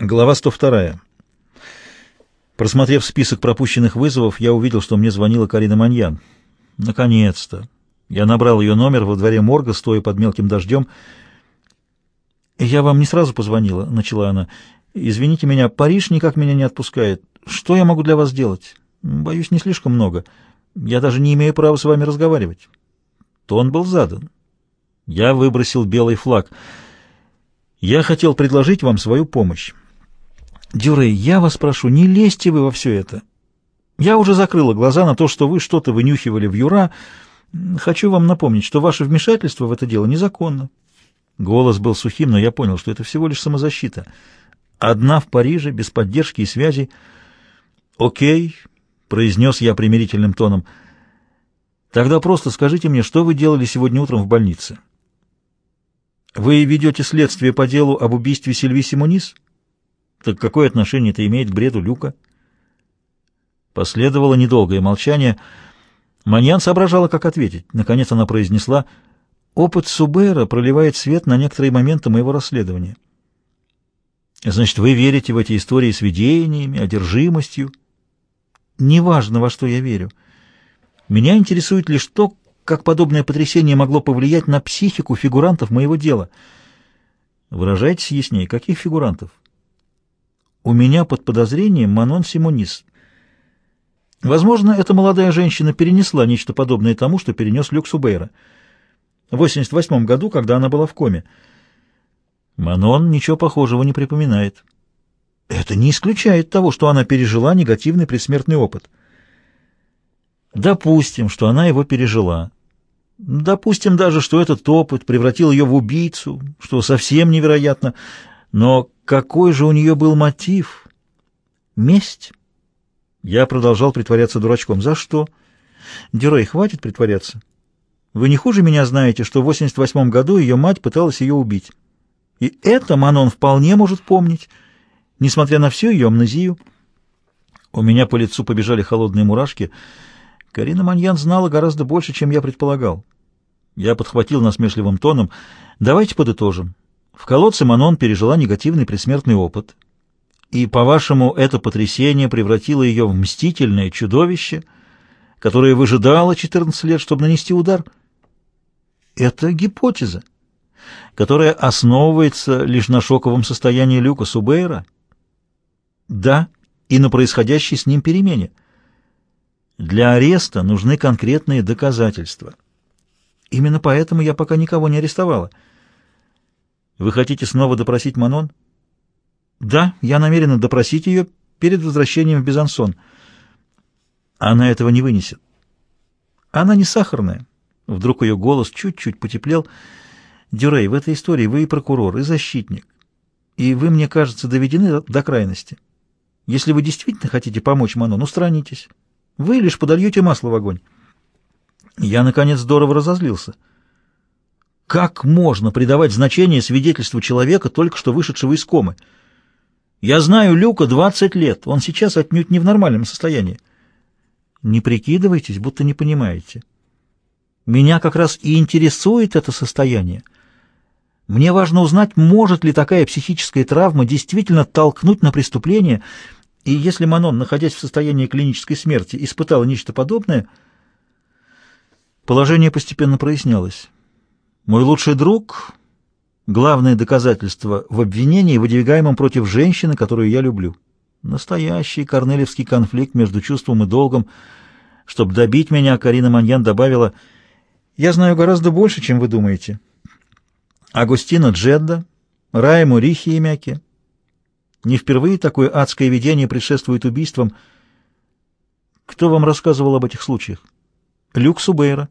Глава 102. Просмотрев список пропущенных вызовов, я увидел, что мне звонила Карина Маньян. Наконец-то. Я набрал ее номер во дворе морга, стоя под мелким дождем. «Я вам не сразу позвонила», — начала она. «Извините меня, Париж никак меня не отпускает. Что я могу для вас сделать? Боюсь, не слишком много. Я даже не имею права с вами разговаривать». Тон был задан. Я выбросил белый флаг. «Я хотел предложить вам свою помощь». Дюрей, я вас прошу, не лезьте вы во все это. Я уже закрыла глаза на то, что вы что-то вынюхивали в Юра. Хочу вам напомнить, что ваше вмешательство в это дело незаконно. Голос был сухим, но я понял, что это всего лишь самозащита. Одна в Париже, без поддержки и связи. «Окей», — произнес я примирительным тоном. «Тогда просто скажите мне, что вы делали сегодня утром в больнице?» «Вы ведете следствие по делу об убийстве Сильви Симонис?» Так какое отношение это имеет к бреду Люка? Последовало недолгое молчание. Маньян соображала, как ответить. Наконец она произнесла, «Опыт Субера проливает свет на некоторые моменты моего расследования». «Значит, вы верите в эти истории с видениями, одержимостью?» «Неважно, во что я верю. Меня интересует лишь то, как подобное потрясение могло повлиять на психику фигурантов моего дела». «Выражайтесь яснее, каких фигурантов?» У меня под подозрением Манон Симонис. Возможно, эта молодая женщина перенесла нечто подобное тому, что перенес Люк Субейра. В 88 году, когда она была в коме. Манон ничего похожего не припоминает. Это не исключает того, что она пережила негативный предсмертный опыт. Допустим, что она его пережила. Допустим даже, что этот опыт превратил ее в убийцу, что совсем невероятно. Но какой же у нее был мотив? Месть? Я продолжал притворяться дурачком. За что? Дюрей, хватит притворяться. Вы не хуже меня знаете, что в 88 году ее мать пыталась ее убить. И это Манон вполне может помнить, несмотря на всю ее амнезию. У меня по лицу побежали холодные мурашки. Карина Маньян знала гораздо больше, чем я предполагал. Я подхватил насмешливым тоном. Давайте подытожим. В колодце Манон пережила негативный предсмертный опыт. И, по-вашему, это потрясение превратило ее в мстительное чудовище, которое выжидало 14 лет, чтобы нанести удар? Это гипотеза, которая основывается лишь на шоковом состоянии Люка Субейра. Да, и на происходящей с ним перемене. Для ареста нужны конкретные доказательства. Именно поэтому я пока никого не арестовала. Вы хотите снова допросить Манон? Да, я намерена допросить ее перед возвращением в Безансон. Она этого не вынесет. Она не сахарная. Вдруг ее голос чуть-чуть потеплел. Дюрей, в этой истории вы и прокурор, и защитник. И вы, мне кажется, доведены до крайности. Если вы действительно хотите помочь Манон, устранитесь. Вы лишь подольете масло в огонь. Я, наконец, здорово разозлился. Как можно придавать значение свидетельству человека, только что вышедшего из комы? Я знаю Люка 20 лет, он сейчас отнюдь не в нормальном состоянии. Не прикидывайтесь, будто не понимаете. Меня как раз и интересует это состояние. Мне важно узнать, может ли такая психическая травма действительно толкнуть на преступление, и если Манон, находясь в состоянии клинической смерти, испытала нечто подобное, положение постепенно прояснялось. Мой лучший друг — главное доказательство в обвинении, выдвигаемом против женщины, которую я люблю. Настоящий корнелевский конфликт между чувством и долгом. Чтобы добить меня, Карина Маньян добавила, «Я знаю гораздо больше, чем вы думаете. Агустина Джедда, Райму Рихи и Мяки. Не впервые такое адское видение предшествует убийствам. Кто вам рассказывал об этих случаях? Люк Субейра.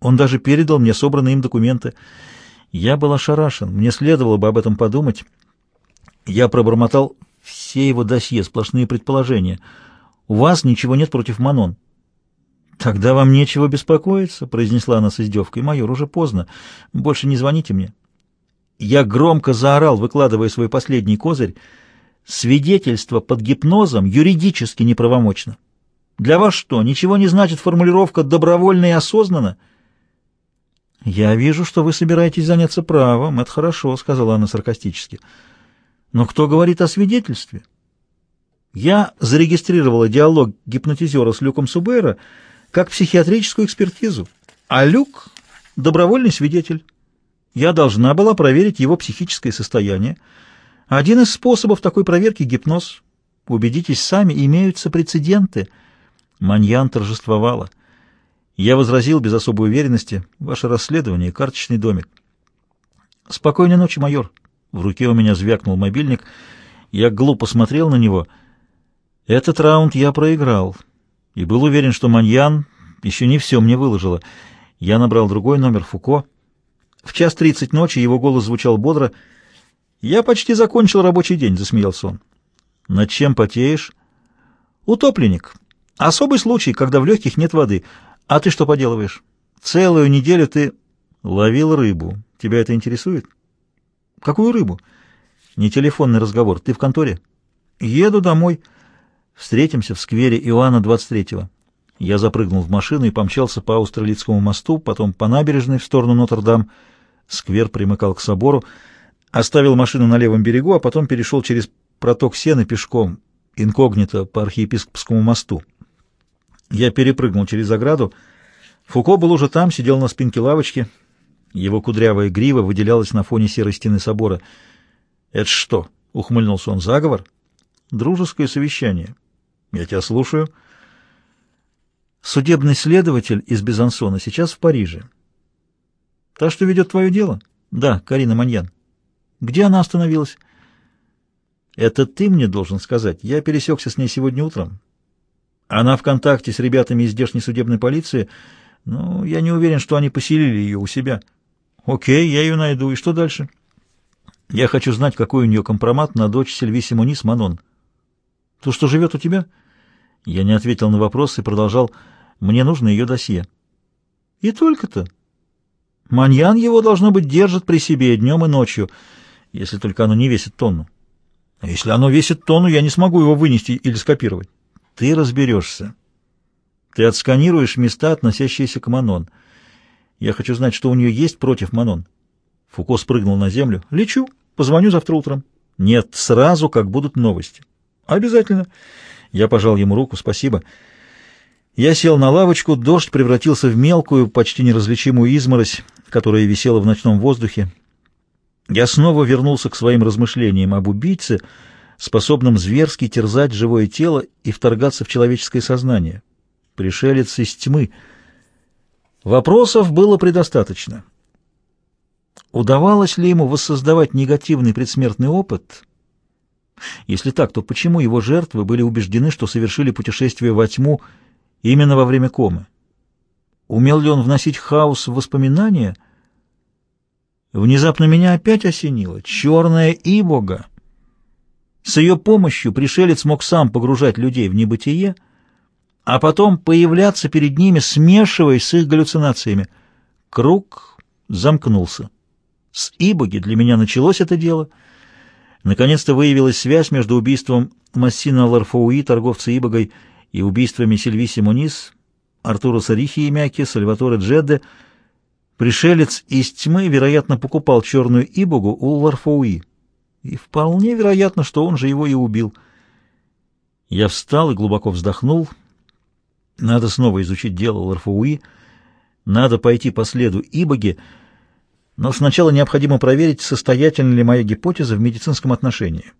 Он даже передал мне собранные им документы. Я был ошарашен, мне следовало бы об этом подумать. Я пробормотал все его досье, сплошные предположения. У вас ничего нет против Манон. «Тогда вам нечего беспокоиться», — произнесла она с издевкой. «Майор, уже поздно. Больше не звоните мне». Я громко заорал, выкладывая свой последний козырь. «Свидетельство под гипнозом юридически неправомочно. Для вас что, ничего не значит формулировка «добровольно и осознанно»?» «Я вижу, что вы собираетесь заняться правом. Это хорошо», — сказала она саркастически. Но кто говорит о свидетельстве? Я зарегистрировала диалог гипнотизера с Люком Субейра как психиатрическую экспертизу, а Люк — добровольный свидетель. Я должна была проверить его психическое состояние. Один из способов такой проверки — гипноз. Убедитесь сами, имеются прецеденты. Маньян торжествовала. Я возразил без особой уверенности. Ваше расследование — карточный домик. Спокойной ночи, майор. В руке у меня звякнул мобильник. Я глупо смотрел на него. Этот раунд я проиграл. И был уверен, что Маньян еще не все мне выложила. Я набрал другой номер Фуко. В час тридцать ночи его голос звучал бодро. «Я почти закончил рабочий день», — засмеялся он. «Над чем потеешь?» «Утопленник. Особый случай, когда в легких нет воды. А ты что поделываешь? Целую неделю ты ловил рыбу. Тебя это интересует?» «Какую рыбу?» «Не телефонный разговор. Ты в конторе?» «Еду домой. Встретимся в сквере Иоанна 23-го». Я запрыгнул в машину и помчался по Австралийскому мосту, потом по набережной в сторону Нотр-Дам. Сквер примыкал к собору, оставил машину на левом берегу, а потом перешел через проток Сены пешком, инкогнито по архиепископскому мосту. Я перепрыгнул через ограду. Фуко был уже там, сидел на спинке лавочки. Его кудрявая грива выделялась на фоне серой стены собора. «Это что?» — ухмыльнулся он. «Заговор?» «Дружеское совещание». «Я тебя слушаю». Судебный следователь из Безансона сейчас в Париже. Та, что ведет твое дело? Да, Карина Маньян. Где она остановилась? Это ты мне должен сказать. Я пересекся с ней сегодня утром. Она в контакте с ребятами из здешней судебной полиции, но я не уверен, что они поселили ее у себя. Окей, я ее найду. И что дальше? Я хочу знать, какой у нее компромат на дочь Сильви Симонис Манон. То, что живет у тебя? — я не ответил на вопрос и продолжал. Мне нужно ее досье. И только-то. Маньян его, должно быть, держит при себе днем и ночью, если только оно не весит тонну. А если оно весит тонну, я не смогу его вынести или скопировать. Ты разберешься. Ты отсканируешь места, относящиеся к Манон. Я хочу знать, что у нее есть против Манон. Фуко спрыгнул на землю. Лечу. Позвоню завтра утром. Нет, сразу, как будут новости. Обязательно. Я пожал ему руку, спасибо. Я сел на лавочку, дождь превратился в мелкую, почти неразличимую изморозь, которая висела в ночном воздухе. Я снова вернулся к своим размышлениям об убийце, способном зверски терзать живое тело и вторгаться в человеческое сознание. Пришелец из тьмы. Вопросов было предостаточно. Удавалось ли ему воссоздавать негативный предсмертный опыт — если так, то почему его жертвы были убеждены, что совершили путешествие во тьму именно во время комы? Умел ли он вносить хаос в воспоминания? Внезапно меня опять осенило. Черная Ибога. С ее помощью пришелец мог сам погружать людей в небытие, а потом появляться перед ними, смешиваясь с их галлюцинациями. Круг замкнулся. С Ибоги для меня началось это дело — Наконец-то выявилась связь между убийством Массина Ларфоуи, торговца Ибогой, и убийствами Сильвиси Мунис, Артура Сарихи и Мяки, Сальваторе Джедде. Пришелец из тьмы, вероятно, покупал черную Ибогу у Ларфоуи. И вполне вероятно, что он же его и убил. Я встал и глубоко вздохнул. Надо снова изучить дело Ларфоуи. Надо пойти по следу Ибоги, но сначала необходимо проверить, состоятельна ли моя гипотеза в медицинском отношении.